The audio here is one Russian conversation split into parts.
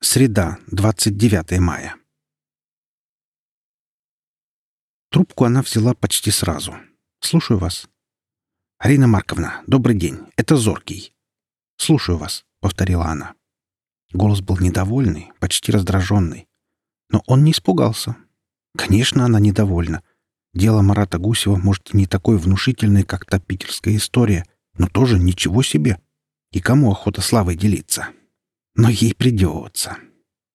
Среда, 29 мая. Трубку она взяла почти сразу. «Слушаю вас». «Арина Марковна, добрый день. Это Зоркий». «Слушаю вас», — повторила она. Голос был недовольный, почти раздраженный. Но он не испугался. Конечно, она недовольна. Дело Марата Гусева, может, и не такое внушительное, как та питерская история, но тоже ничего себе. И кому охота славой делиться? Но ей придется.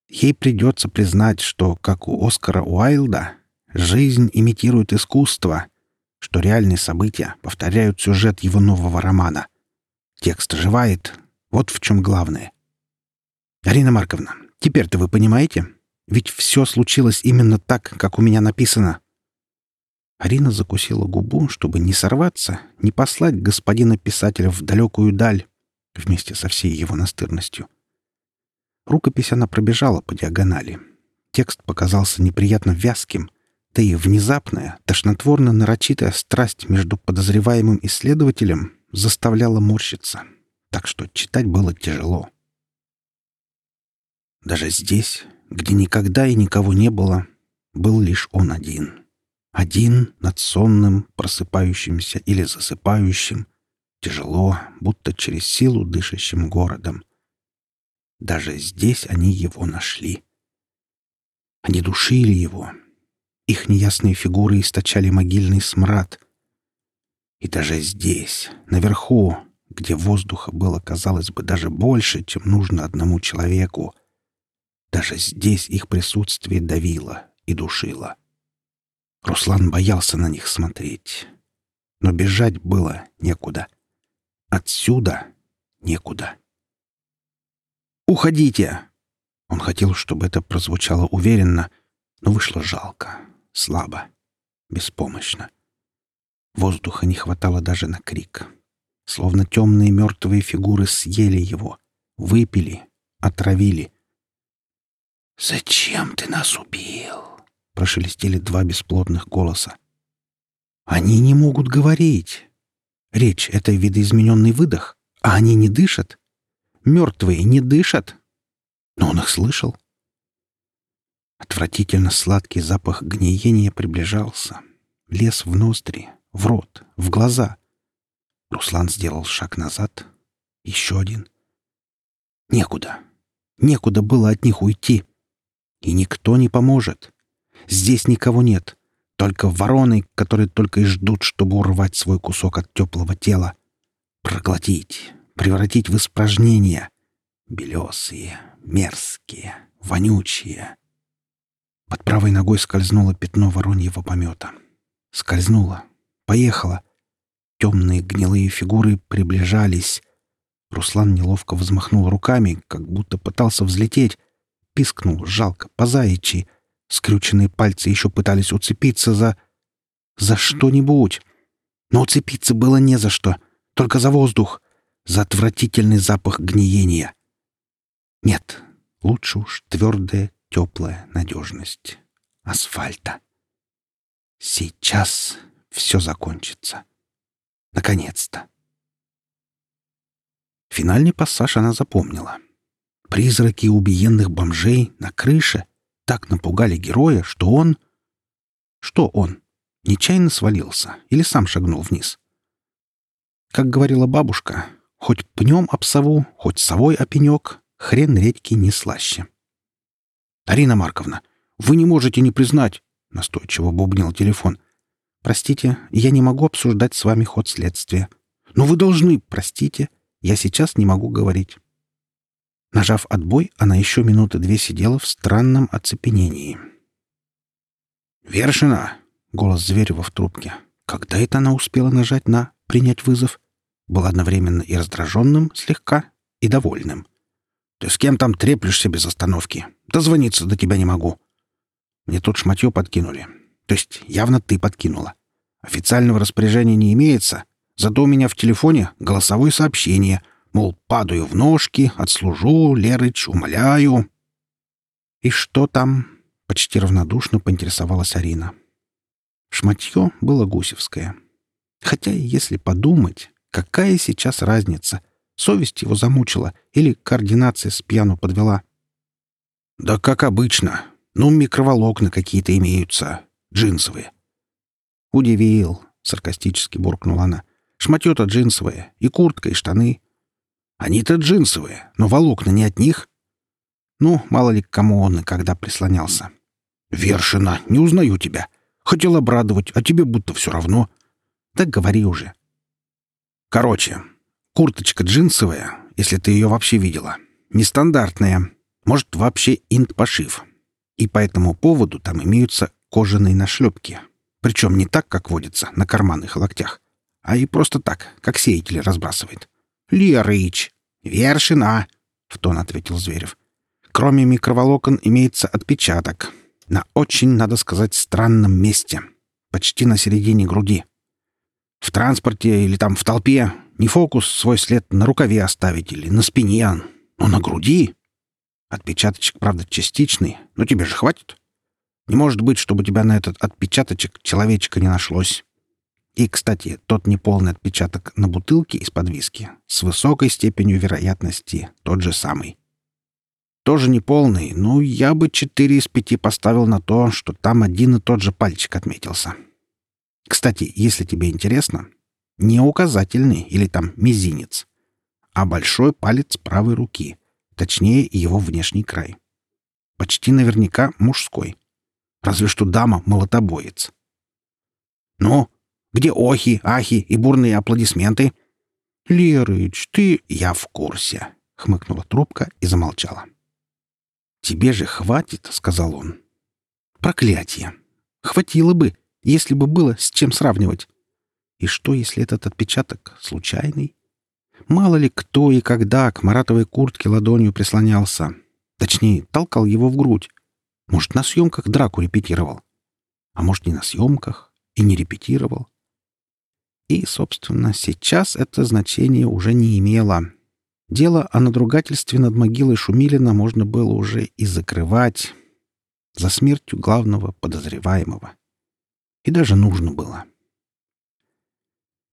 Ей придется признать, что, как у Оскара Уайлда, жизнь имитирует искусство, что реальные события повторяют сюжет его нового романа. Текст оживает. Вот в чем главное. «Арина Марковна, теперь-то вы понимаете? Ведь все случилось именно так, как у меня написано». Арина закусила губу, чтобы не сорваться, не послать господина писателя в далекую даль вместе со всей его настырностью. Рукопись она пробежала по диагонали. Текст показался неприятно вязким, да и внезапная, тошнотворно-нарочитая страсть между подозреваемым исследователем заставляла морщиться, так что читать было тяжело. Даже здесь, где никогда и никого не было, был лишь он один. Один над сонным, просыпающимся или засыпающим, тяжело, будто через силу дышащим городом. Даже здесь они его нашли. Они душили его. Их неясные фигуры источали могильный смрад. И даже здесь, наверху, где воздуха было, казалось бы, даже больше, чем нужно одному человеку, даже здесь их присутствие давило и душило. Руслан боялся на них смотреть. Но бежать было некуда. Отсюда некуда. «Уходите!» Он хотел, чтобы это прозвучало уверенно, но вышло жалко, слабо, беспомощно. Воздуха не хватало даже на крик. Словно темные мертвые фигуры съели его, выпили, отравили. «Зачем ты нас убил?» — прошелестели два бесплодных голоса. «Они не могут говорить. Речь — это видоизмененный выдох, а они не дышат. Мертвые не дышат. Но он их слышал. Отвратительно сладкий запах гниения приближался. Лез в ноздри, в рот, в глаза. Руслан сделал шаг назад. Еще один. Некуда. Некуда было от них уйти. И никто не поможет. Здесь никого нет. Только вороны, которые только и ждут, чтобы урвать свой кусок от теплого тела. Проглотить, превратить в испражнения. Белесые, мерзкие, вонючие. Под правой ногой скользнуло пятно вороньего помета. Скользнуло. Поехало. Темные гнилые фигуры приближались. Руслан неловко взмахнул руками, как будто пытался взлететь. Пискнул, жалко, по заячьи. Скрюченные пальцы еще пытались уцепиться за... за что-нибудь. Но уцепиться было не за что. Только за воздух за отвратительный запах гниения. Нет, лучше уж твердая, теплая надежность асфальта. Сейчас все закончится. Наконец-то. Финальный пассаж она запомнила. Призраки убиенных бомжей на крыше так напугали героя, что он... Что он? Нечаянно свалился или сам шагнул вниз? Как говорила бабушка, Хоть пнем об сову, хоть совой о пенек, хрен редьки не слаще. «Арина Марковна, вы не можете не признать!» — настойчиво бубнил телефон. «Простите, я не могу обсуждать с вами ход следствия. Но вы должны, простите, я сейчас не могу говорить». Нажав отбой, она еще минуты две сидела в странном оцепенении. «Вершина!» — голос Зверева в трубке. Когда это она успела нажать на «принять вызов»? Был одновременно и раздраженным слегка, и довольным. «Ты с кем там треплешься без остановки? Дозвониться до тебя не могу». Мне тут шматье подкинули. То есть явно ты подкинула. Официального распоряжения не имеется, зато у меня в телефоне голосовое сообщение, мол, падаю в ножки, отслужу, Лерыч, умоляю. «И что там?» — почти равнодушно поинтересовалась Арина. Шматье было гусевское. Хотя, если подумать, Какая сейчас разница? Совесть его замучила или координация с пьяну подвела? Да как обычно. Ну, микроволокна какие-то имеются. Джинсовые. Удивил, саркастически буркнула она. Шматье-то джинсовое. И куртка, и штаны. Они-то джинсовые, но волокна не от них. Ну, мало ли к кому он и когда прислонялся. «Вершина, не узнаю тебя. Хотел обрадовать, а тебе будто все равно. Так говори уже». «Короче, курточка джинсовая, если ты ее вообще видела. Нестандартная. Может, вообще инт-пошив. И по этому поводу там имеются кожаные нашлепки. Причем не так, как водится, на карманных локтях, а и просто так, как сеятель разбрасывает. «Лерыч! Вершина!» — в тон ответил Зверев. «Кроме микроволокон имеется отпечаток. На очень, надо сказать, странном месте. Почти на середине груди. В транспорте или там в толпе не фокус свой след на рукаве оставить или на спине, но на груди. Отпечаточек, правда, частичный, но тебе же хватит. Не может быть, чтобы у тебя на этот отпечаточек человечка не нашлось. И, кстати, тот неполный отпечаток на бутылке из-под виски с высокой степенью вероятности тот же самый. Тоже неполный, но я бы четыре из пяти поставил на то, что там один и тот же пальчик отметился. Кстати, если тебе интересно, не указательный или там мизинец, а большой палец правой руки, точнее его внешний край. Почти наверняка мужской. Разве что дама молотобоец. «Ну, где охи, ахи и бурные аплодисменты?» «Лерыч, ты...» «Я в курсе», — хмыкнула трубка и замолчала. «Тебе же хватит», — сказал он. «Проклятие! Хватило бы, если бы было с чем сравнивать. И что, если этот отпечаток случайный? Мало ли кто и когда к Маратовой куртке ладонью прислонялся. Точнее, толкал его в грудь. Может, на съемках драку репетировал. А может, не на съемках и не репетировал. И, собственно, сейчас это значение уже не имело. Дело о надругательстве над могилой Шумилина можно было уже и закрывать за смертью главного подозреваемого. И даже нужно было.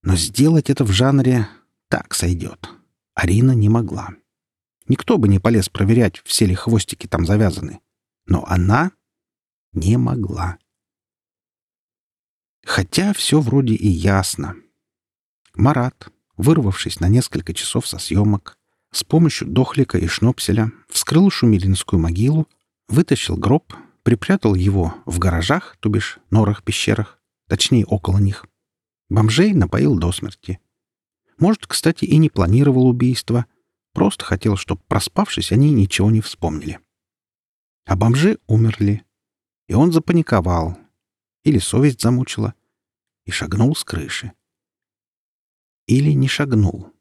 Но сделать это в жанре «так сойдет» Арина не могла. Никто бы не полез проверять, все ли хвостики там завязаны. Но она не могла. Хотя все вроде и ясно. Марат, вырвавшись на несколько часов со съемок, с помощью дохлика и шнопселя вскрыл шумилинскую могилу, вытащил гроб, припрятал его в гаражах, то бишь норах-пещерах, точнее, около них. Бомжей напоил до смерти. Может, кстати, и не планировал убийство, просто хотел, чтобы, проспавшись, они ничего не вспомнили. А бомжи умерли, и он запаниковал, или совесть замучила, и шагнул с крыши. Или не шагнул.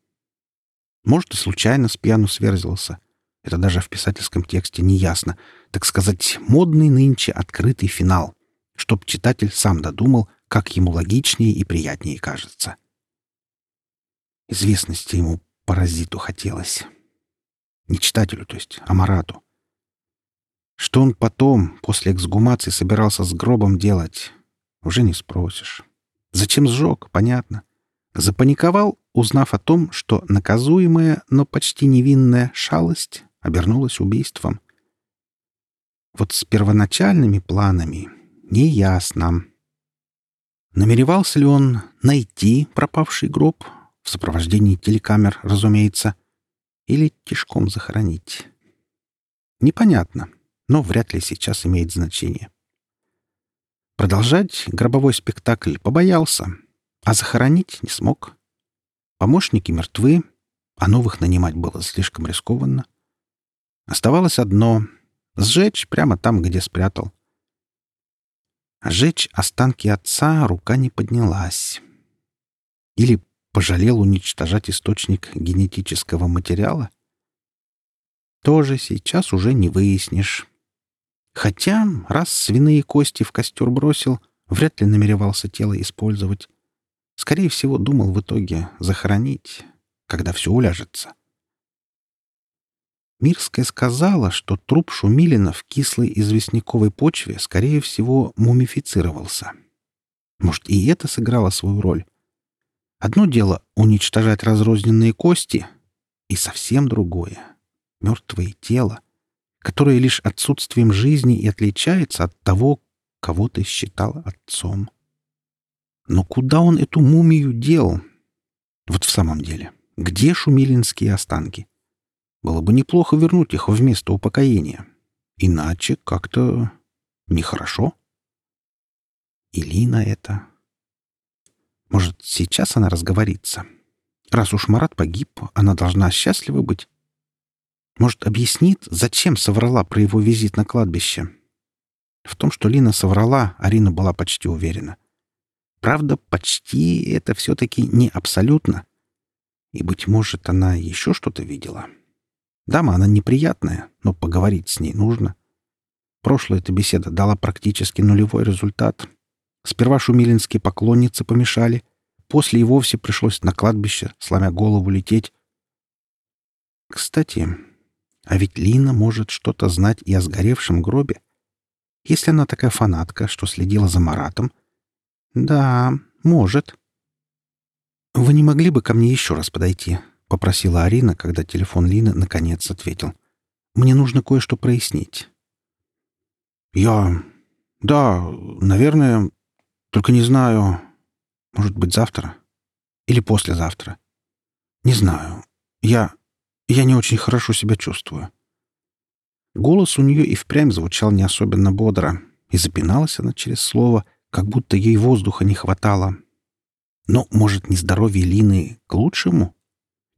Может, и случайно с пьяну сверзился. Это даже в писательском тексте не ясно. Так сказать, модный нынче открытый финал, чтоб читатель сам додумал, как ему логичнее и приятнее кажется. Известности ему, паразиту, хотелось. Не читателю, то есть, а Марату. Что он потом, после эксгумации, собирался с гробом делать, уже не спросишь. Зачем сжег, понятно. Запаниковал, узнав о том, что наказуемая, но почти невинная шалость обернулась убийством. Вот с первоначальными планами неясно. Намеревался ли он найти пропавший гроб, в сопровождении телекамер, разумеется, или тишком захоронить? Непонятно, но вряд ли сейчас имеет значение. Продолжать гробовой спектакль побоялся — а захоронить не смог. Помощники мертвы, а новых нанимать было слишком рискованно. Оставалось одно — сжечь прямо там, где спрятал. Сжечь останки отца рука не поднялась. Или пожалел уничтожать источник генетического материала? Тоже сейчас уже не выяснишь. Хотя, раз свиные кости в костер бросил, вряд ли намеревался тело использовать. Скорее всего, думал в итоге захоронить, когда все уляжется. Мирская сказала, что труп Шумилина в кислой известняковой почве, скорее всего, мумифицировался. Может, и это сыграло свою роль. Одно дело — уничтожать разрозненные кости, и совсем другое — мертвое тело, которое лишь отсутствием жизни и отличается от того, кого ты считал отцом. Но куда он эту мумию дел? Вот в самом деле, где шумилинские останки? Было бы неплохо вернуть их вместо упокоения. Иначе как-то нехорошо. Или на это. Может, сейчас она разговорится? Раз уж Марат погиб, она должна счастлива быть. Может, объяснит, зачем соврала про его визит на кладбище? В том, что Лина соврала, Арина была почти уверена. Правда, почти это все-таки не абсолютно. И, быть может, она еще что-то видела. Дама, она неприятная, но поговорить с ней нужно. Прошлая эта беседа дала практически нулевой результат. Сперва шумилинские поклонницы помешали, после и вовсе пришлось на кладбище, сломя голову, лететь. Кстати, а ведь Лина может что-то знать и о сгоревшем гробе. Если она такая фанатка, что следила за Маратом. Да, может. «Вы не могли бы ко мне еще раз подойти?» — попросила Арина, когда телефон Лины наконец ответил. «Мне нужно кое-что прояснить». «Я... да, наверное, только не знаю. Может быть, завтра? Или послезавтра? Не знаю. Я... я не очень хорошо себя чувствую». Голос у нее и впрямь звучал не особенно бодро, и запиналась она через слово, как будто ей воздуха не хватало. Но, может, нездоровье Лины к лучшему?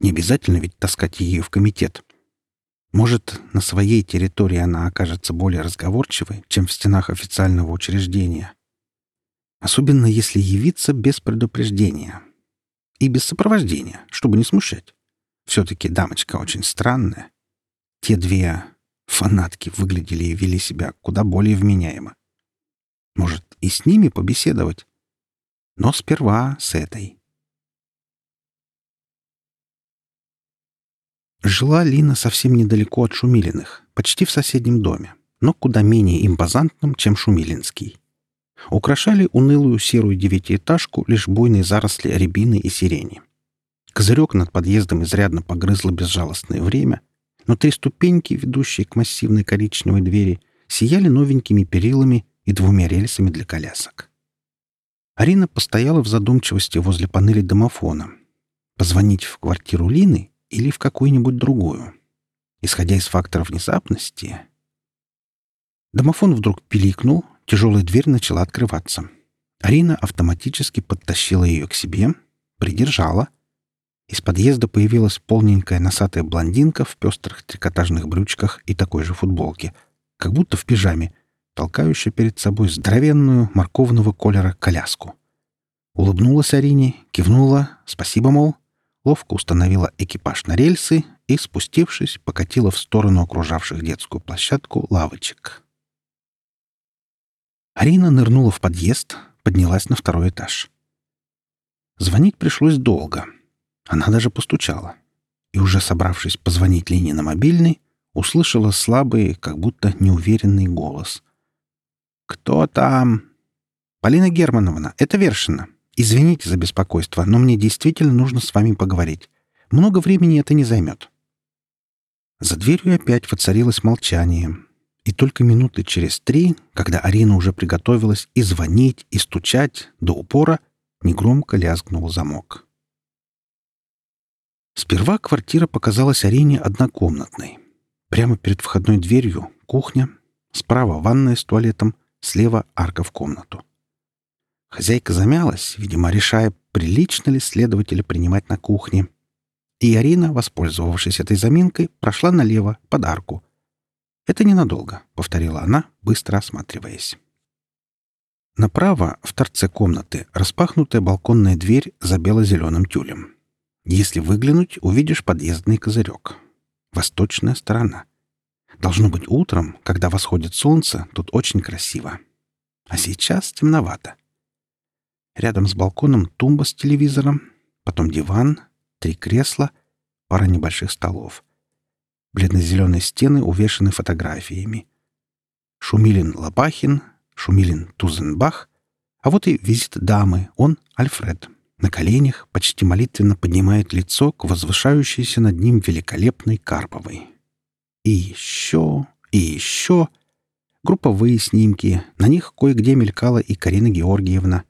Не обязательно ведь таскать ее в комитет. Может, на своей территории она окажется более разговорчивой, чем в стенах официального учреждения. Особенно если явиться без предупреждения. И без сопровождения, чтобы не смущать. Все-таки дамочка очень странная. Те две фанатки выглядели и вели себя куда более вменяемо. Может, и с ними побеседовать? Но сперва с этой. Жила Лина совсем недалеко от Шумилиных, почти в соседнем доме, но куда менее импозантном, чем Шумилинский. Украшали унылую серую девятиэтажку лишь буйные заросли рябины и сирени. Козырек над подъездом изрядно погрызло безжалостное время, но три ступеньки, ведущие к массивной коричневой двери, сияли новенькими перилами и двумя рельсами для колясок. Арина постояла в задумчивости возле панели домофона. Позвонить в квартиру Лины или в какую-нибудь другую. Исходя из фактора внезапности... Домофон вдруг пиликнул, тяжелая дверь начала открываться. Арина автоматически подтащила ее к себе, придержала. Из подъезда появилась полненькая носатая блондинка в пестрых трикотажных брючках и такой же футболке, как будто в пижаме, толкающая перед собой здоровенную морковного колера коляску. Улыбнулась Арине, кивнула, спасибо, мол, ловко установила экипаж на рельсы и, спустившись, покатила в сторону окружавших детскую площадку лавочек. Арина нырнула в подъезд, поднялась на второй этаж. Звонить пришлось долго. Она даже постучала. И уже собравшись позвонить Лене на мобильный, услышала слабый, как будто неуверенный голос. «Кто там?» «Полина Германовна, это Вершина. Извините за беспокойство, но мне действительно нужно с вами поговорить. Много времени это не займет». За дверью опять воцарилось молчание. И только минуты через три, когда Арина уже приготовилась и звонить, и стучать до упора, негромко лязгнул замок. Сперва квартира показалась Арине однокомнатной. Прямо перед входной дверью — кухня, справа — ванная с туалетом, слева — арка в комнату. Хозяйка замялась, видимо, решая, прилично ли следователя принимать на кухне. И Арина, воспользовавшись этой заминкой, прошла налево, под арку. «Это ненадолго», — повторила она, быстро осматриваясь. Направо, в торце комнаты, распахнутая балконная дверь за бело-зеленым тюлем. Если выглянуть, увидишь подъездный козырек. Восточная сторона. Должно быть утром, когда восходит солнце, тут очень красиво. А сейчас темновато. Рядом с балконом тумба с телевизором, потом диван, три кресла, пара небольших столов. Бледно-зеленые стены увешаны фотографиями. Шумилин Лопахин, Шумилин Тузенбах, а вот и визит дамы, он Альфред. На коленях почти молитвенно поднимает лицо к возвышающейся над ним великолепной Карповой. И еще, И еще групповые снимки. На них кое-где мелькала и Карина Георгиевна.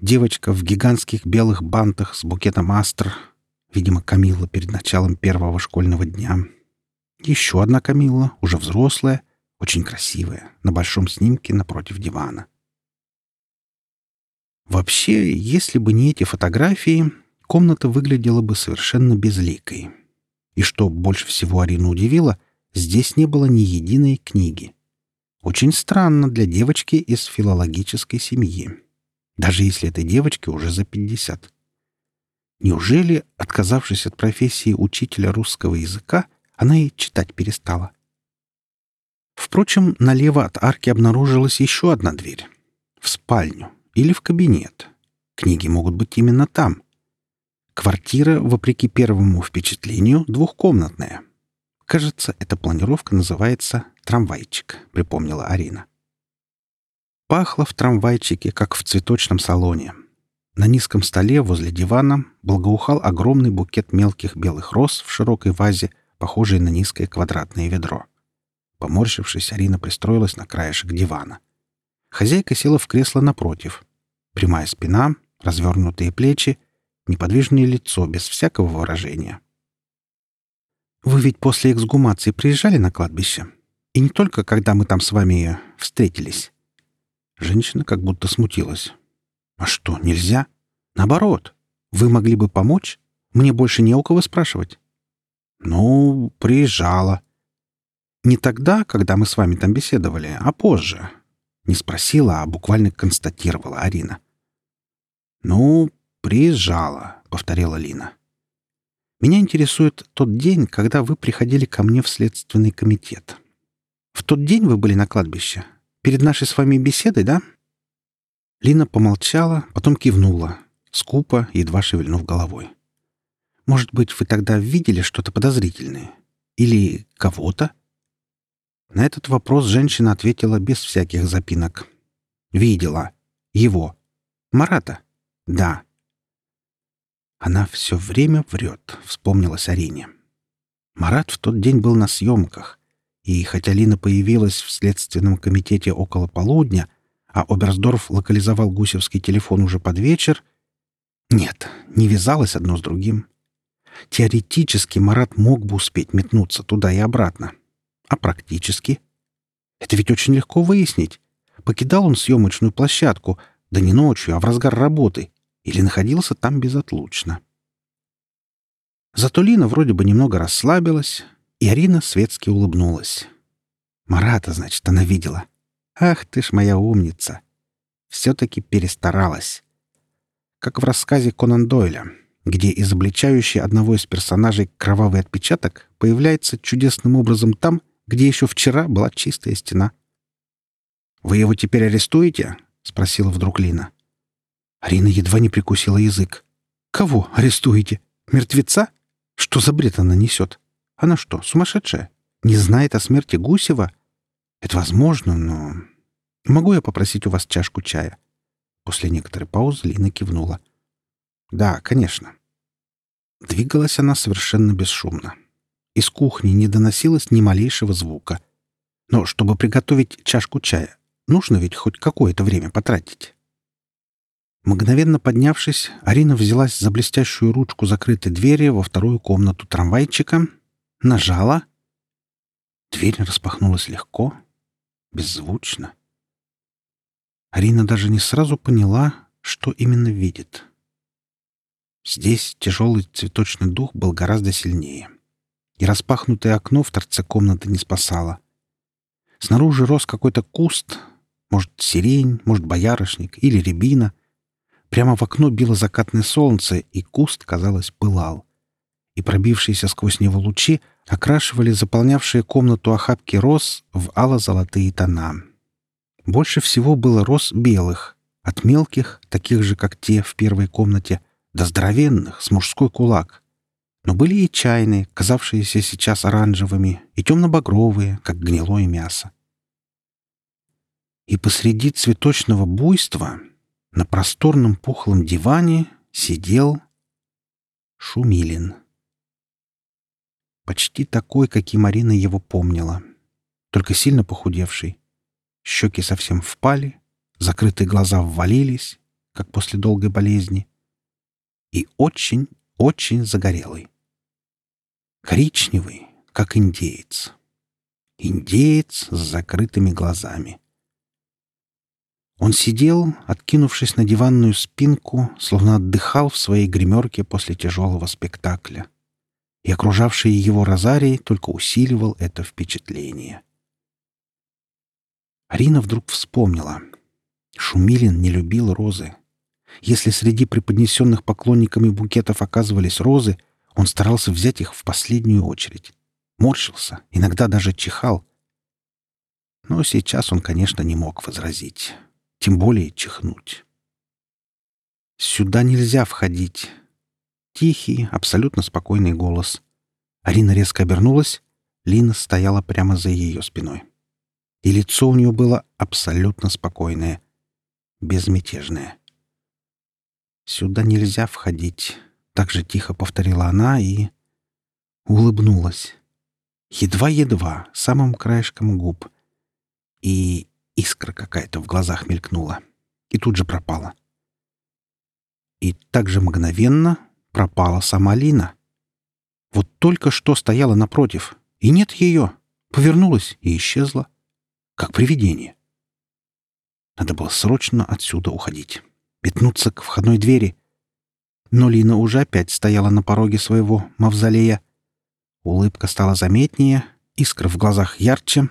Девочка в гигантских белых бантах с букетом астр. Видимо, Камилла перед началом первого школьного дня. Еще одна Камилла, уже взрослая, очень красивая, на большом снимке напротив дивана. Вообще, если бы не эти фотографии, комната выглядела бы совершенно безликой. И что больше всего Арину удивило, здесь не было ни единой книги. Очень странно для девочки из филологической семьи. Даже если этой девочке уже за пятьдесят. Неужели, отказавшись от профессии учителя русского языка, она и читать перестала? Впрочем, налево от арки обнаружилась еще одна дверь. В спальню или в кабинет. Книги могут быть именно там. Квартира, вопреки первому впечатлению, двухкомнатная. Кажется, эта планировка называется «трамвайчик», — припомнила Арина. Пахло в трамвайчике, как в цветочном салоне. На низком столе возле дивана благоухал огромный букет мелких белых роз в широкой вазе, похожей на низкое квадратное ведро. Поморщившись, Арина пристроилась на краешек дивана. Хозяйка села в кресло напротив. Прямая спина, развернутые плечи, неподвижное лицо без всякого выражения. «Вы ведь после эксгумации приезжали на кладбище? И не только, когда мы там с вами встретились?» Женщина как будто смутилась. «А что, нельзя? Наоборот. Вы могли бы помочь? Мне больше не у кого спрашивать». «Ну, приезжала». «Не тогда, когда мы с вами там беседовали, а позже». Не спросила, а буквально констатировала Арина. «Ну, приезжала», — повторила Лина. «Меня интересует тот день, когда вы приходили ко мне в следственный комитет. В тот день вы были на кладбище? Перед нашей с вами беседой, да?» Лина помолчала, потом кивнула, скупо, едва шевельнув головой. «Может быть, вы тогда видели что-то подозрительное? Или кого-то?» На этот вопрос женщина ответила без всяких запинок. «Видела. Его. Марата. «Да». Она все время врет, вспомнилась Арине. Марат в тот день был на съемках, и хотя Лина появилась в следственном комитете около полудня, а Оберсдорф локализовал гусевский телефон уже под вечер, нет, не вязалось одно с другим. Теоретически Марат мог бы успеть метнуться туда и обратно. А практически? Это ведь очень легко выяснить. Покидал он съемочную площадку, да не ночью, а в разгар работы, или находился там безотлучно. Зато Лина вроде бы немного расслабилась, и Арина светски улыбнулась. Марата, значит, она видела. Ах ты ж моя умница! Все-таки перестаралась. Как в рассказе Конан Дойля, где изобличающий одного из персонажей кровавый отпечаток появляется чудесным образом там, где еще вчера была чистая стена. «Вы его теперь арестуете?» — спросила вдруг Лина. Арина едва не прикусила язык. «Кого арестуете? Мертвеца? Что за бред она несет? Она что, сумасшедшая? Не знает о смерти Гусева? Это возможно, но... Могу я попросить у вас чашку чая?» После некоторой паузы Лина кивнула. «Да, конечно». Двигалась она совершенно бесшумно. Из кухни не доносилось ни малейшего звука. Но чтобы приготовить чашку чая, нужно ведь хоть какое-то время потратить. Мгновенно поднявшись, Арина взялась за блестящую ручку закрытой двери во вторую комнату трамвайчика, нажала. Дверь распахнулась легко, беззвучно. Арина даже не сразу поняла, что именно видит. Здесь тяжелый цветочный дух был гораздо сильнее, и распахнутое окно в торце комнаты не спасало. Снаружи рос какой-то куст, может, сирень, может, боярышник или рябина — Прямо в окно било закатное солнце, и куст, казалось, пылал. И пробившиеся сквозь него лучи окрашивали заполнявшие комнату охапки роз в ало-золотые тона. Больше всего было роз белых, от мелких, таких же, как те в первой комнате, до здоровенных, с мужской кулак. Но были и чайные, казавшиеся сейчас оранжевыми, и темно-багровые, как гнилое мясо. И посреди цветочного буйства на просторном пухлом диване сидел Шумилин. Почти такой, каким Марина его помнила. только сильно похудевший. Щеки совсем впали, закрытые глаза ввалились, как после долгой болезни. И очень, очень загорелый. Коричневый, как индеец. Индеец с закрытыми глазами. Он сидел, откинувшись на диванную спинку, словно отдыхал в своей гримерке после тяжелого спектакля. И окружавший его розарий только усиливал это впечатление. Арина вдруг вспомнила. Шумилин не любил розы. Если среди преподнесенных поклонниками букетов оказывались розы, он старался взять их в последнюю очередь. Морщился, иногда даже чихал. Но сейчас он, конечно, не мог возразить. Тем более чихнуть. «Сюда нельзя входить». Тихий, абсолютно спокойный голос. Арина резко обернулась. Лина стояла прямо за ее спиной. И лицо у нее было абсолютно спокойное, безмятежное. «Сюда нельзя входить», — так же тихо повторила она и... улыбнулась. Едва-едва, самым краешком губ. И искра какая-то в глазах мелькнула. И тут же пропала. И так же мгновенно пропала сама Лина. Вот только что стояла напротив, и нет ее. Повернулась и исчезла, как привидение. Надо было срочно отсюда уходить метнуться к входной двери. Но Лина уже опять стояла на пороге своего мавзолея. Улыбка стала заметнее, искра в глазах ярче,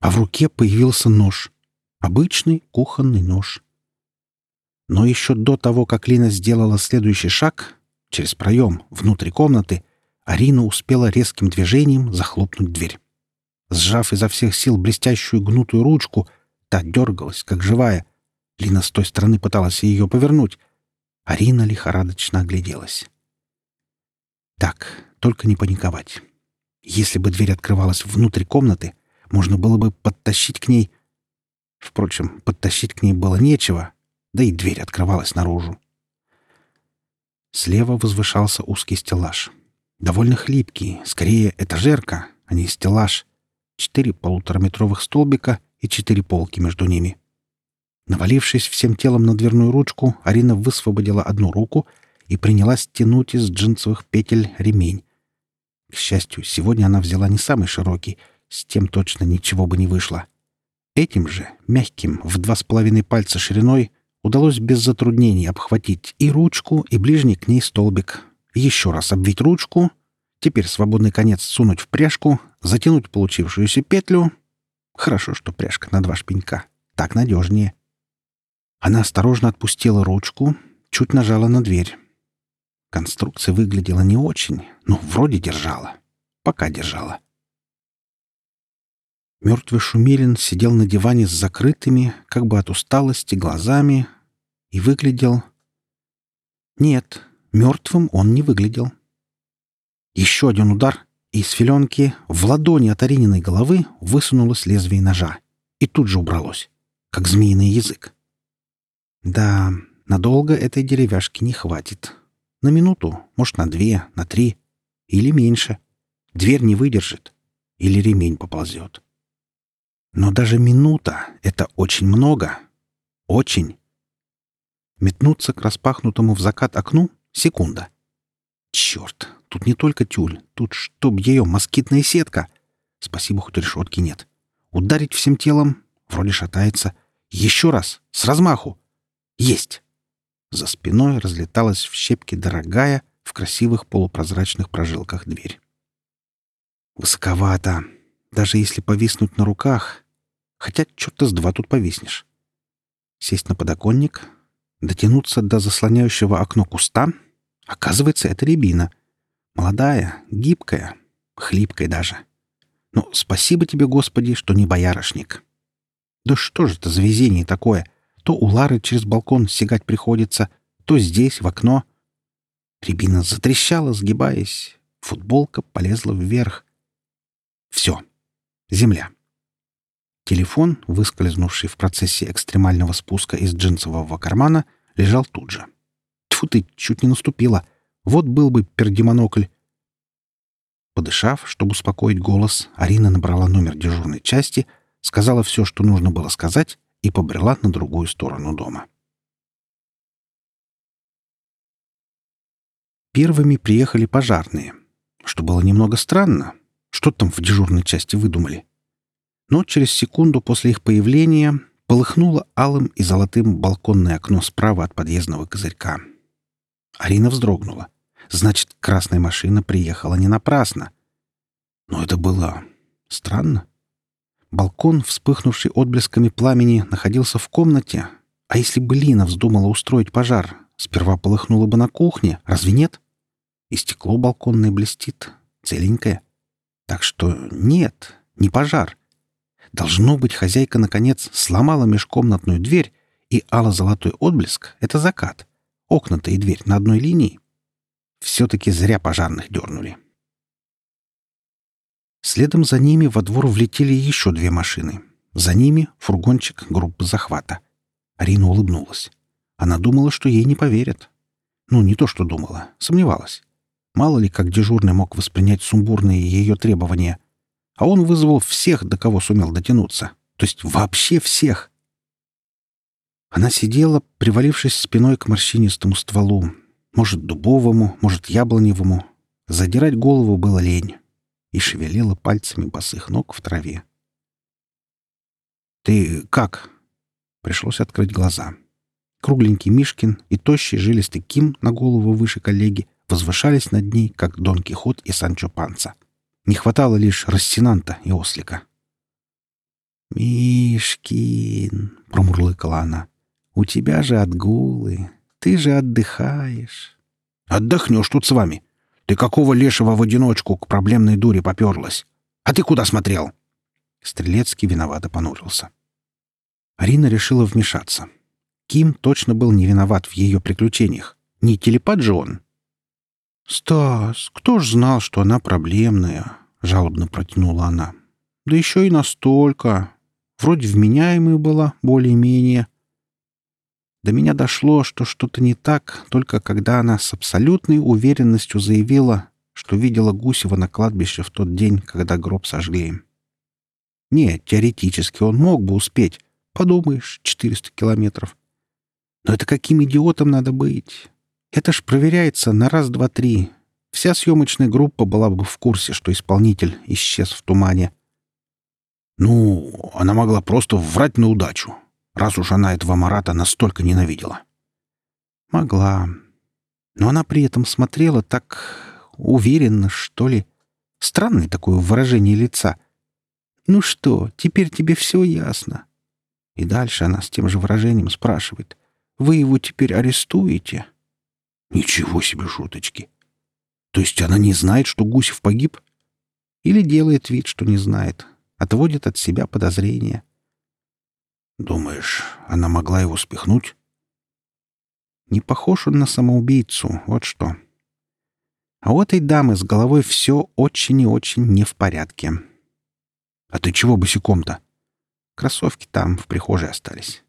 а в руке появился нож. Обычный кухонный нож. Но еще до того, как Лина сделала следующий шаг, через проем, внутри комнаты, Арина успела резким движением захлопнуть дверь. Сжав изо всех сил блестящую гнутую ручку, та дергалась, как живая, Лина с той стороны пыталась ее повернуть. Арина лихорадочно огляделась. Так, только не паниковать. Если бы дверь открывалась внутрь комнаты, можно было бы подтащить к ней... Впрочем, подтащить к ней было нечего, да и дверь открывалась наружу. Слева возвышался узкий стеллаж. Довольно хлипкий, скорее этажерка, а не стеллаж. Четыре полутораметровых столбика и четыре полки между ними. Навалившись всем телом на дверную ручку, Арина высвободила одну руку и принялась тянуть из джинсовых петель ремень. К счастью, сегодня она взяла не самый широкий, с тем точно ничего бы не вышло. Этим же, мягким, в два с половиной пальца шириной, удалось без затруднений обхватить и ручку, и ближний к ней столбик. Еще раз обвить ручку, теперь свободный конец сунуть в пряжку, затянуть получившуюся петлю. Хорошо, что пряжка на два шпенька. Так надежнее. Она осторожно отпустила ручку, чуть нажала на дверь. Конструкция выглядела не очень, но вроде держала. Пока держала. Мертвый Шумилин сидел на диване с закрытыми, как бы от усталости, глазами и выглядел... Нет, мертвым он не выглядел. Еще один удар, и из филенки в ладони от Арининой головы высунулось лезвие ножа и тут же убралось, как змеиный язык. Да, надолго этой деревяшки не хватит. На минуту, может, на две, на три. Или меньше. Дверь не выдержит. Или ремень поползет. Но даже минута — это очень много. Очень. Метнуться к распахнутому в закат окну — секунда. Черт, тут не только тюль, тут чтоб ее москитная сетка. Спасибо, хоть решетки нет. Ударить всем телом, вроде шатается. Еще раз, с размаху. Есть! За спиной разлеталась в щепки дорогая, в красивых полупрозрачных прожилках дверь. Высоковато. Даже если повиснуть на руках. Хотя черта с два тут повиснешь. Сесть на подоконник, дотянуться до заслоняющего окно куста. Оказывается, это рябина. Молодая, гибкая, хлипкая даже. Но ну, спасибо тебе, Господи, что не боярышник. Да что же это за везение такое — то у Лары через балкон сигать приходится, то здесь, в окно. Рябина затрещала, сгибаясь. Футболка полезла вверх. Все. Земля. Телефон, выскользнувший в процессе экстремального спуска из джинсового кармана, лежал тут же. Тьфу ты, чуть не наступила. Вот был бы пердемонокль. Подышав, чтобы успокоить голос, Арина набрала номер дежурной части, сказала все, что нужно было сказать, и побрела на другую сторону дома. Первыми приехали пожарные, что было немного странно. Что там в дежурной части выдумали? Но через секунду после их появления полыхнуло алым и золотым балконное окно справа от подъездного козырька. Арина вздрогнула. Значит, красная машина приехала не напрасно. Но это было странно. Балкон, вспыхнувший отблесками пламени, находился в комнате. А если бы Лина вздумала устроить пожар, сперва полыхнуло бы на кухне, разве нет? И стекло балконное блестит, целенькое. Так что нет, не пожар. Должно быть, хозяйка, наконец, сломала межкомнатную дверь, и ало-золотой отблеск — это закат. Окна-то и дверь на одной линии. Все-таки зря пожарных дернули. Следом за ними во двор влетели еще две машины. За ними фургончик группы захвата. Арина улыбнулась. Она думала, что ей не поверят. Ну, не то, что думала, сомневалась. Мало ли, как дежурный мог воспринять сумбурные ее требования — а он вызвал всех, до кого сумел дотянуться. То есть вообще всех. Она сидела, привалившись спиной к морщинистому стволу. Может, дубовому, может, яблоневому. Задирать голову было лень. И шевелила пальцами босых ног в траве. «Ты как?» Пришлось открыть глаза. Кругленький Мишкин и тощий жилистый Ким на голову выше коллеги возвышались над ней, как Дон Кихот и Санчо Панца. Не хватало лишь Рассенанта и Ослика. «Мишкин!» — промурлыкала она. «У тебя же отгулы. Ты же отдыхаешь». «Отдохнешь тут с вами. Ты какого лешего в одиночку к проблемной дуре поперлась? А ты куда смотрел?» Стрелецкий виновато понурился. Арина решила вмешаться. Ким точно был не виноват в ее приключениях. Не телепат же он. «Стас, кто ж знал, что она проблемная?» — жалобно протянула она. «Да еще и настолько. Вроде вменяемая была, более-менее. До меня дошло, что что-то не так, только когда она с абсолютной уверенностью заявила, что видела Гусева на кладбище в тот день, когда гроб сожгли. Нет, теоретически он мог бы успеть. Подумаешь, 400 километров. Но это каким идиотом надо быть? Это ж проверяется на раз, два, три. Вся съемочная группа была бы в курсе, что исполнитель исчез в тумане. Ну, она могла просто врать на удачу, раз уж она этого Марата настолько ненавидела. Могла. Но она при этом смотрела так уверенно, что ли. Странное такое выражение лица. «Ну что, теперь тебе все ясно?» И дальше она с тем же выражением спрашивает. «Вы его теперь арестуете?» «Ничего себе шуточки!» То есть она не знает, что Гусев погиб? Или делает вид, что не знает, отводит от себя подозрения? Думаешь, она могла его спихнуть? Не похож он на самоубийцу, вот что. А у этой дамы с головой все очень и очень не в порядке. А ты чего босиком-то? Кроссовки там, в прихожей остались.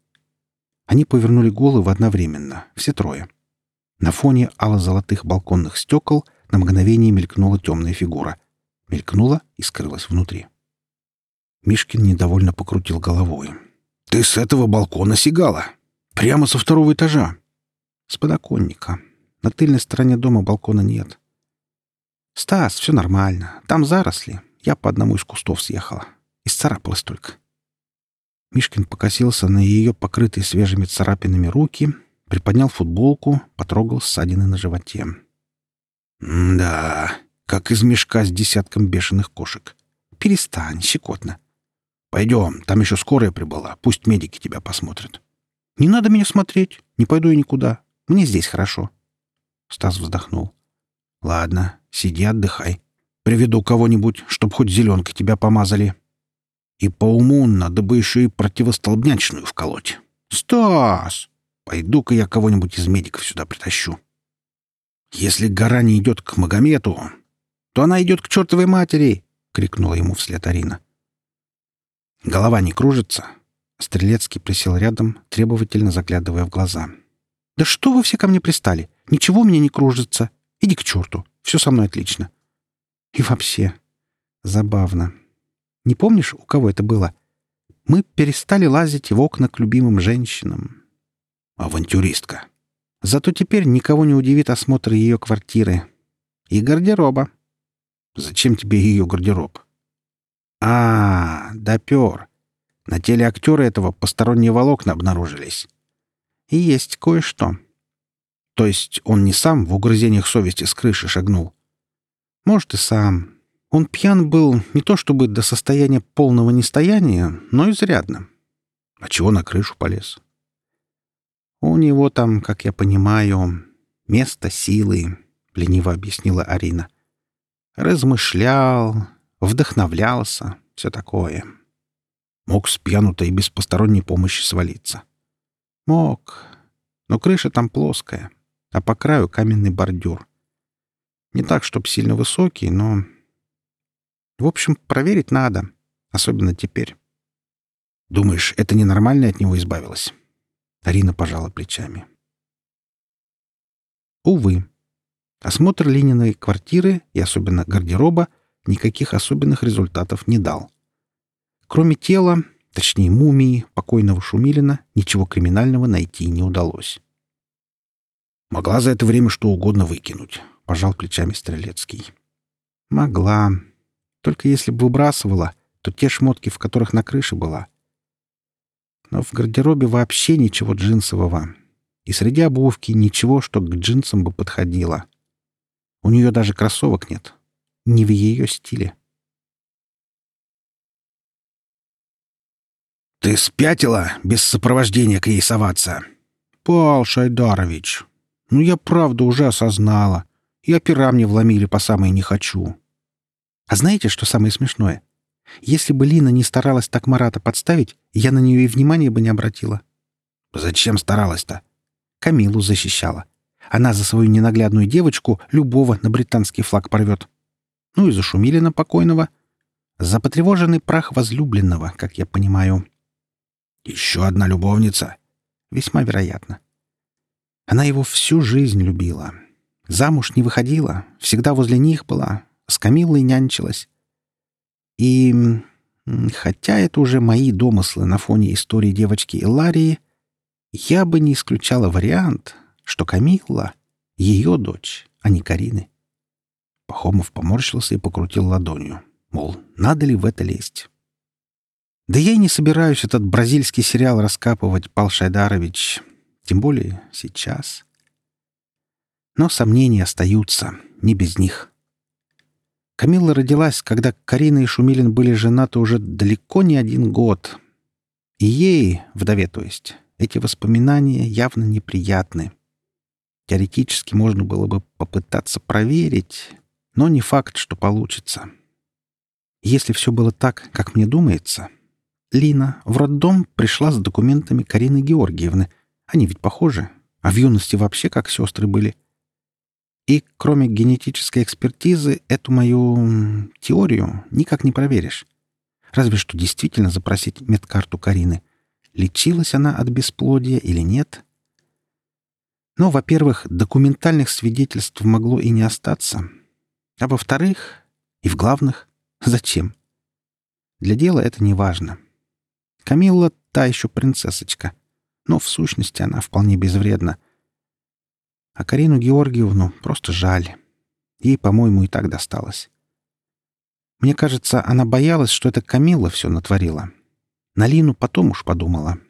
Они повернули головы одновременно, все трое. На фоне ало-золотых балконных стекол на мгновение мелькнула темная фигура. Мелькнула и скрылась внутри. Мишкин недовольно покрутил головой. «Ты с этого балкона сигала? Прямо со второго этажа?» «С подоконника. На тыльной стороне дома балкона нет». «Стас, все нормально. Там заросли. Я по одному из кустов съехала. Исцарапалась только». Мишкин покосился на ее покрытые свежими царапинами руки, приподнял футболку, потрогал ссадины на животе. «Да, как из мешка с десятком бешеных кошек. Перестань, щекотно. Пойдем, там еще скорая прибыла. Пусть медики тебя посмотрят». «Не надо меня смотреть. Не пойду я никуда. Мне здесь хорошо». Стас вздохнул. «Ладно, сиди, отдыхай. Приведу кого-нибудь, чтоб хоть зеленкой тебя помазали. И по уму надо бы еще и противостолбнячную вколоть. Стас! Пойду-ка я кого-нибудь из медиков сюда притащу». «Если гора не идет к Магомету, то она идет к чертовой матери!» — крикнула ему вслед Арина. «Голова не кружится?» Стрелецкий присел рядом, требовательно заглядывая в глаза. «Да что вы все ко мне пристали? Ничего у меня не кружится. Иди к черту. Все со мной отлично». И вообще, забавно. Не помнишь, у кого это было? Мы перестали лазить в окна к любимым женщинам. Авантюристка. Зато теперь никого не удивит осмотр ее квартиры. И гардероба. Зачем тебе ее гардероб? А, допер. На теле актера этого посторонние волокна обнаружились. И есть кое-что. То есть он не сам в угрызениях совести с крыши шагнул? Может, и сам. Он пьян был не то чтобы до состояния полного нестояния, но изрядно. А чего на крышу полез? У него там, как я понимаю, место силы, — лениво объяснила Арина. Размышлял, вдохновлялся, все такое. Мог с пьяну-то и без посторонней помощи свалиться. Мог, но крыша там плоская, а по краю каменный бордюр. Не так, чтоб сильно высокий, но... В общем, проверить надо, особенно теперь. Думаешь, это ненормально от него избавилась? Арина пожала плечами. Увы. Осмотр Лининой квартиры и особенно гардероба никаких особенных результатов не дал. Кроме тела, точнее мумии, покойного Шумилина, ничего криминального найти не удалось. «Могла за это время что угодно выкинуть», — пожал плечами Стрелецкий. «Могла. Только если бы выбрасывала, то те шмотки, в которых на крыше была. Но в гардеробе вообще ничего джинсового. И среди обувки ничего, что к джинсам бы подходило. У нее даже кроссовок нет. Не в ее стиле. «Ты спятила без сопровождения к ней соваться?» «Пал Шайдарович, ну я правда уже осознала. И опера мне вломили по самой не хочу». «А знаете, что самое смешное? Если бы Лина не старалась так Марата подставить, я на нее и внимания бы не обратила». «Зачем старалась-то?» Камилу защищала. Она за свою ненаглядную девочку любого на британский флаг порвет. Ну и за Шумилина покойного. За потревоженный прах возлюбленного, как я понимаю. Еще одна любовница? Весьма вероятно. Она его всю жизнь любила. Замуж не выходила, всегда возле них была, с Камиллой нянчилась. И хотя это уже мои домыслы на фоне истории девочки Иларии, я бы не исключала вариант, что Камилла — ее дочь, а не Карины. Пахомов поморщился и покрутил ладонью, мол, надо ли в это лезть. Да я и не собираюсь этот бразильский сериал раскапывать, Пал Шайдарович, тем более сейчас. Но сомнения остаются, не без них. Камилла родилась, когда Карина и Шумилин были женаты уже далеко не один год. И ей, вдове то есть, эти воспоминания явно неприятны. Теоретически можно было бы попытаться проверить, но не факт, что получится. Если все было так, как мне думается, Лина в роддом пришла с документами Карины Георгиевны. Они ведь похожи, а в юности вообще как сестры были. И кроме генетической экспертизы эту мою теорию никак не проверишь. Разве что действительно запросить медкарту Карины. Лечилась она от бесплодия или нет — но, во-первых, документальных свидетельств могло и не остаться. А во-вторых, и в главных, зачем? Для дела это не важно. Камилла — та еще принцессочка, но в сущности она вполне безвредна. А Карину Георгиевну просто жаль. Ей, по-моему, и так досталось. Мне кажется, она боялась, что это Камилла все натворила. На Лину потом уж подумала —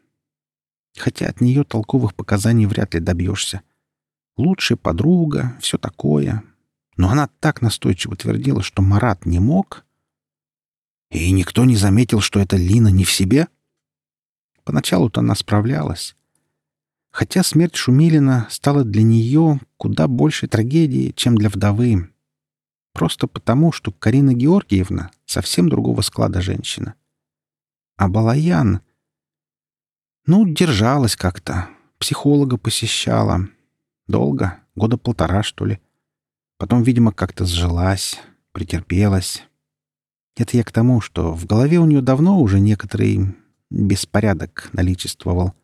Хотя от нее толковых показаний вряд ли добьешься. Лучшая подруга, все такое. Но она так настойчиво твердила, что Марат не мог. И никто не заметил, что это Лина не в себе? Поначалу-то она справлялась. Хотя смерть Шумилина стала для нее куда большей трагедией, чем для вдовы. Просто потому, что Карина Георгиевна совсем другого склада женщина. А Балаян — ну, держалась как-то. Психолога посещала. Долго, года полтора, что ли. Потом, видимо, как-то сжилась, претерпелась. Это я к тому, что в голове у нее давно уже некоторый беспорядок наличествовал.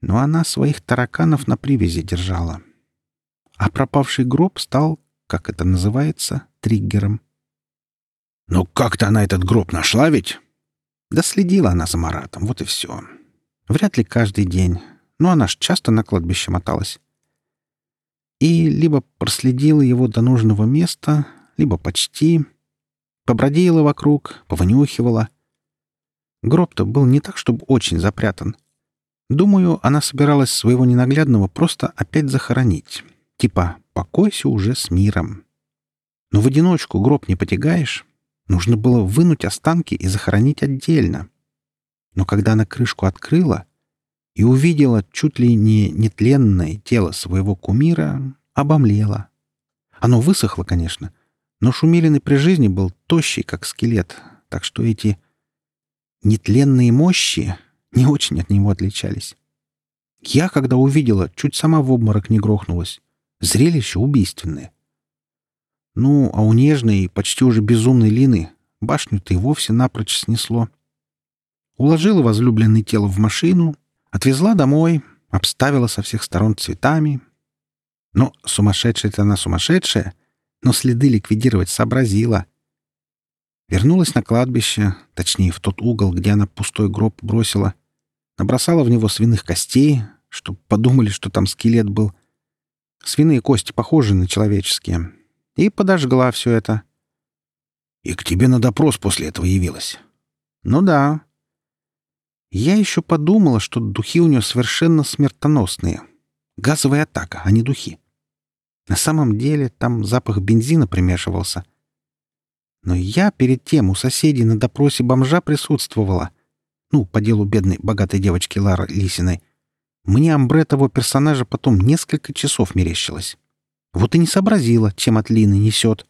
Но она своих тараканов на привязи держала. А пропавший гроб стал, как это называется, триггером. «Но как-то она этот гроб нашла ведь?» Да следила она за Маратом, вот и все. Вряд ли каждый день, но она ж часто на кладбище моталась. И либо проследила его до нужного места, либо почти. Побродила вокруг, повынюхивала. Гроб-то был не так, чтобы очень запрятан. Думаю, она собиралась своего ненаглядного просто опять захоронить. Типа «покойся уже с миром». Но в одиночку гроб не потягаешь. Нужно было вынуть останки и захоронить отдельно. Но когда она крышку открыла и увидела чуть ли не нетленное тело своего кумира, обомлела. Оно высохло, конечно, но Шумилин при жизни был тощий, как скелет, так что эти нетленные мощи не очень от него отличались. Я, когда увидела, чуть сама в обморок не грохнулась. Зрелище убийственное. Ну, а у нежной, почти уже безумной Лины башню-то и вовсе напрочь снесло. Уложила возлюбленное тело в машину, отвезла домой, обставила со всех сторон цветами. Но сумасшедшая-то она сумасшедшая, но следы ликвидировать сообразила. Вернулась на кладбище, точнее, в тот угол, где она пустой гроб бросила, набросала в него свиных костей, чтобы подумали, что там скелет был. Свиные кости похожи на человеческие. И подожгла все это. И к тебе на допрос после этого явилась. Ну да. Я еще подумала, что духи у нее совершенно смертоносные. Газовая атака, а не духи. На самом деле там запах бензина примешивался. Но я перед тем у соседей на допросе бомжа присутствовала. Ну, по делу бедной богатой девочки Лары Лисиной. Мне амбре того персонажа потом несколько часов мерещилось. Вот и не сообразила, чем от Лины несет.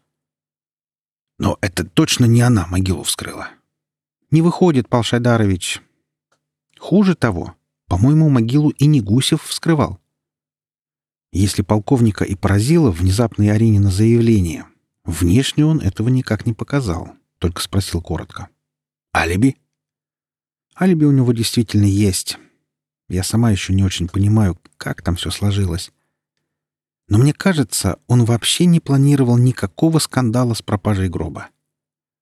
Но это точно не она могилу вскрыла. Не выходит, Пал Шайдарович. Хуже того, по-моему, могилу и не Гусев вскрывал. Если полковника и поразило внезапное Аринина заявление, внешне он этого никак не показал, только спросил коротко. «Алиби?» Алиби у него действительно есть. Я сама еще не очень понимаю, как там все сложилось. Но мне кажется, он вообще не планировал никакого скандала с пропажей гроба.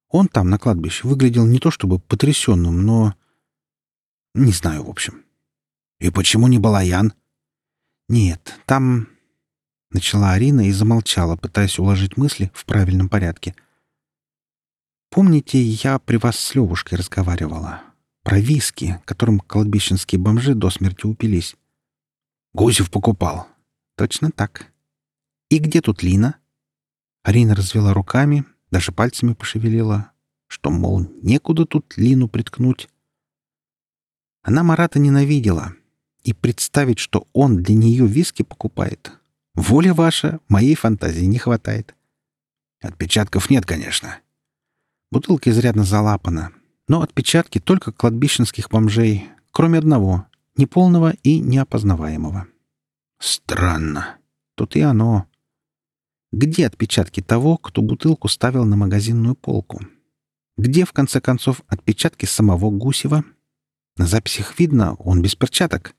Он там, на кладбище, выглядел не то чтобы потрясенным, но... Не знаю, в общем. «И почему не Балаян?» «Нет, там...» Начала Арина и замолчала, пытаясь уложить мысли в правильном порядке. «Помните, я при вас с Левушкой разговаривала? Про виски, которым кладбищенские бомжи до смерти упились?» «Гусев покупал». «Точно так. «И где тут Лина?» Арина развела руками, даже пальцами пошевелила, что, мол, некуда тут Лину приткнуть. Она Марата ненавидела, и представить, что он для нее виски покупает. Воля ваша, моей фантазии не хватает. Отпечатков нет, конечно. Бутылка изрядно залапана, но отпечатки только кладбищенских бомжей, кроме одного, неполного и неопознаваемого. Странно. Тут и оно. Где отпечатки того, кто бутылку ставил на магазинную полку? Где, в конце концов, отпечатки самого Гусева? На записях видно, он без перчаток.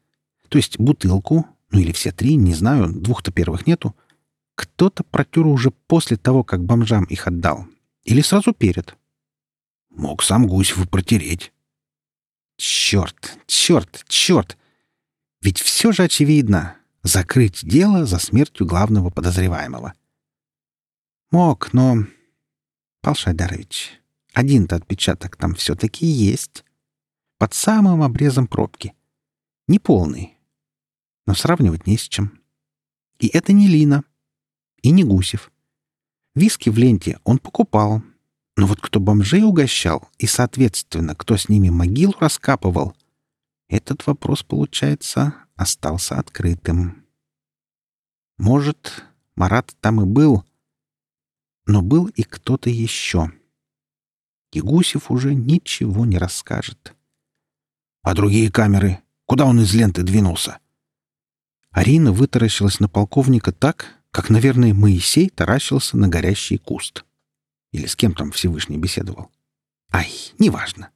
То есть бутылку, ну или все три, не знаю, двух-то первых нету, кто-то протер уже после того, как бомжам их отдал. Или сразу перед. Мог сам Гусев протереть. Черт, черт, черт! Ведь все же очевидно. Закрыть дело за смертью главного подозреваемого — Мог, но... Пал Шайдарович, один-то отпечаток там все-таки есть. Под самым обрезом пробки. Не полный. Но сравнивать не с чем. И это не Лина. И не Гусев. Виски в ленте он покупал. Но вот кто бомжей угощал и, соответственно, кто с ними могилу раскапывал, этот вопрос, получается, остался открытым. Может, Марат там и был, но был и кто-то еще. И Гусев уже ничего не расскажет. «А другие камеры? Куда он из ленты двинулся?» Арина вытаращилась на полковника так, как, наверное, Моисей таращился на горящий куст. Или с кем там Всевышний беседовал. Ай, неважно.